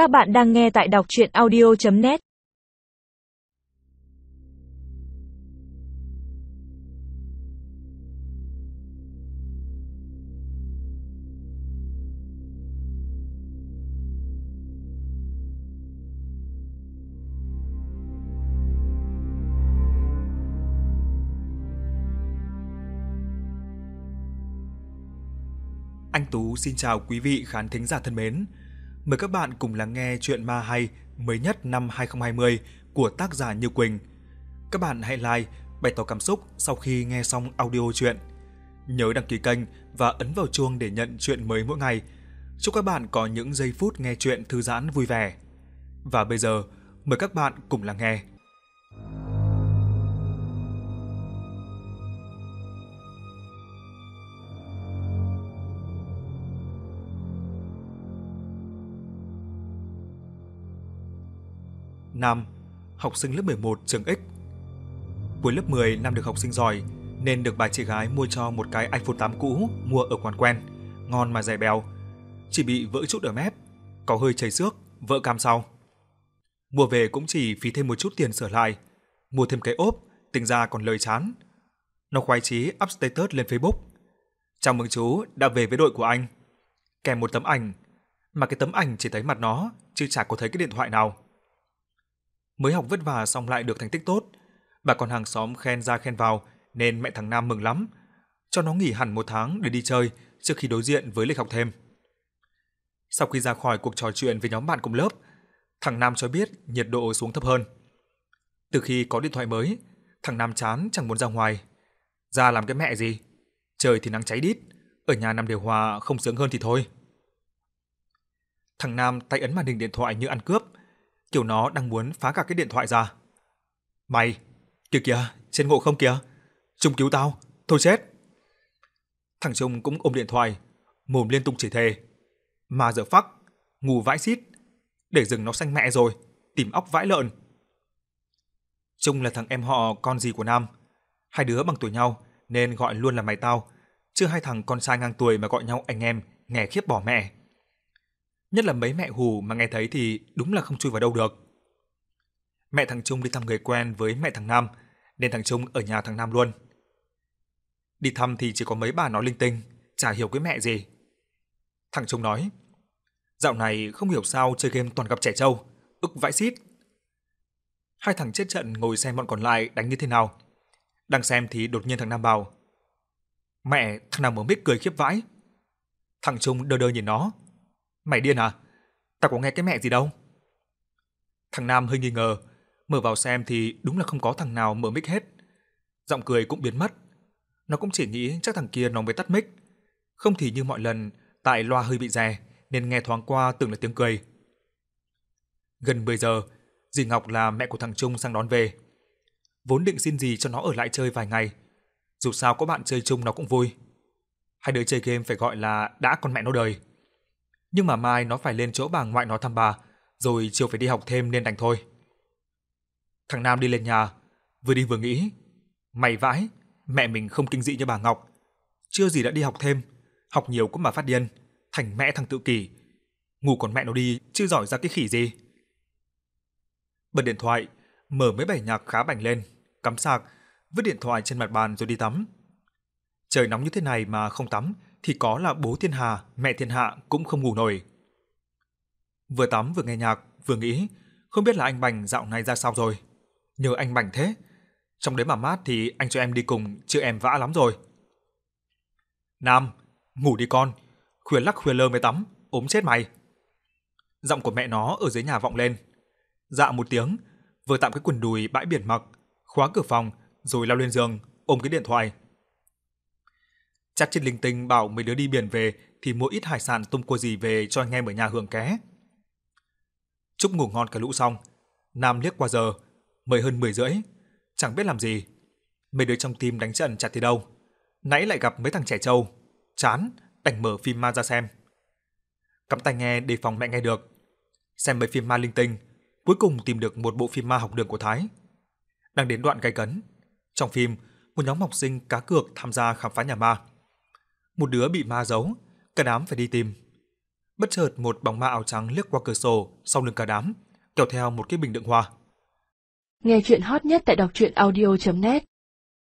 Các bạn đang nghe tại đọc chuyện audio.net Anh Tú xin chào quý vị khán thính giả thân mến. Mời các bạn cùng lắng nghe chuyện ma hay mới nhất năm 2020 của tác giả Như Quỳnh. Các bạn hãy like, bày tỏ cảm xúc sau khi nghe xong audio chuyện. Nhớ đăng ký kênh và ấn vào chuông để nhận chuyện mới mỗi ngày. Chúc các bạn có những giây phút nghe chuyện thư giãn vui vẻ. Và bây giờ, mời các bạn cùng lắng nghe. Nam, học sinh lớp 11 trường X. Cuối lớp 10 Nam được học sinh giỏi nên được bà chị gái mua cho một cái iPhone 8 cũ mua ở quán quen, ngon mà dày béo. Chỉ bị vỡ chút ở mép, có hơi chảy xước, vỡ cam sau. Mua về cũng chỉ phí thêm một chút tiền sửa lại, mua thêm cái ốp, tính ra còn lời chán. Nó khoái chí up status lên Facebook. Chào mừng chú đã về với đội của anh. Kèm một tấm ảnh, mà cái tấm ảnh chỉ thấy mặt nó, chứ chả có thấy cái điện thoại nào mới học vất vả xong lại được thành tích tốt. Bà con hàng xóm khen ra khen vào nên mẹ thằng Nam mừng lắm, cho nó nghỉ hẳn một tháng để đi chơi trước khi đối diện với lịch học thêm. Sau khi ra khỏi cuộc trò chuyện với nhóm bạn cùng lớp, thằng Nam cho biết nhiệt độ xuống thấp hơn. Từ khi có điện thoại mới, thằng Nam chán chẳng muốn ra ngoài. Ra làm cái mẹ gì? Trời thì nắng cháy đít, ở nhà nằm điều hòa không sướng hơn thì thôi. Thằng Nam tay ấn màn hình điện thoại như ăn cướp, kiểu nó đang muốn phá cả cái điện thoại ra. Mày, kìa kìa, trên ngộ không kìa. Trung cứu tao, thôi chết. Thằng Trung cũng ôm điện thoại, mồm liên tục chỉ thề. Mà giờ phắc, ngủ vãi xít, để rừng nó xanh mẹ rồi, tìm óc vãi lợn. Trung là thằng em họ con gì của Nam. Hai đứa bằng tuổi nhau nên gọi luôn là mày tao, chứ hai thằng con trai ngang tuổi mà gọi nhau anh em, nghe khiếp bỏ mẹ. Nhất là mấy mẹ hù mà nghe thấy thì đúng là không chui vào đâu được. Mẹ thằng Trung đi thăm người quen với mẹ thằng Nam, nên thằng Trung ở nhà thằng Nam luôn. Đi thăm thì chỉ có mấy bà nói linh tinh, chả hiểu cái mẹ gì. Thằng Trung nói, dạo này không hiểu sao chơi game toàn gặp trẻ trâu, ức vãi xít. Hai thằng chết trận ngồi xem bọn còn lại đánh như thế nào. Đang xem thì đột nhiên thằng Nam bảo, mẹ, thằng Nam mở mít cười khiếp vãi. Thằng Trung đơ đơ nhìn nó, Mày điên à? Tao có nghe cái mẹ gì đâu. Thằng Nam hơi nghi ngờ, mở vào xem thì đúng là không có thằng nào mở mic hết. Giọng cười cũng biến mất. Nó cũng chỉ nghĩ chắc thằng kia nó mới tắt mic. Không thì như mọi lần, tại loa hơi bị rè nên nghe thoáng qua tưởng là tiếng cười. Gần 10 giờ, dì Ngọc là mẹ của thằng Trung sang đón về. Vốn định xin dì cho nó ở lại chơi vài ngày. Dù sao có bạn chơi chung nó cũng vui. Hai đứa chơi game phải gọi là đã con mẹ nó đời nhưng mà mai nó phải lên chỗ bà ngoại nó thăm bà, rồi chiều phải đi học thêm nên đành thôi. Thằng Nam đi lên nhà, vừa đi vừa nghĩ, mày vãi, mẹ mình không kinh dị như bà Ngọc. Chưa gì đã đi học thêm, học nhiều cũng mà phát điên, thành mẹ thằng tự kỷ. Ngủ còn mẹ nó đi, chứ giỏi ra cái khỉ gì. Bật điện thoại, mở mấy bài nhạc khá bảnh lên, cắm sạc, vứt điện thoại trên mặt bàn rồi đi tắm. Trời nóng như thế này mà không tắm thì có là bố thiên hà, mẹ thiên hạ cũng không ngủ nổi. Vừa tắm vừa nghe nhạc, vừa nghĩ, không biết là anh Bành dạo này ra sao rồi. Nhờ anh Bành thế. Trong đấy mà mát thì anh cho em đi cùng, chứ em vã lắm rồi. Nam, ngủ đi con. Khuya lắc khuya lơ mới tắm, ốm chết mày. Giọng của mẹ nó ở dưới nhà vọng lên. Dạ một tiếng, vừa tạm cái quần đùi bãi biển mặc, khóa cửa phòng, rồi lao lên giường, ôm cái điện thoại. Chắc chết linh tinh bảo mấy đứa đi biển về thì mua ít hải sản tôm cua gì về cho anh em ở nhà hưởng ké. Chúc ngủ ngon cả lũ xong, Nam liếc qua giờ, mới hơn 10 rưỡi, chẳng biết làm gì. Mấy đứa trong tim đánh trận chặt thì đâu. Nãy lại gặp mấy thằng trẻ trâu, chán, đành mở phim ma ra xem. Cắm tai nghe đề phòng mẹ nghe được. Xem mấy phim ma linh tinh, cuối cùng tìm được một bộ phim ma học đường của Thái. Đang đến đoạn gay cấn. Trong phim, một nhóm học sinh cá cược tham gia khám phá nhà ma một đứa bị ma giấu, cả đám phải đi tìm. Bất chợt một bóng ma áo trắng liếc qua cửa sổ sau lưng cả đám, kéo theo một cái bình đựng hoa. Nghe chuyện hot nhất tại đọc truyện audio.net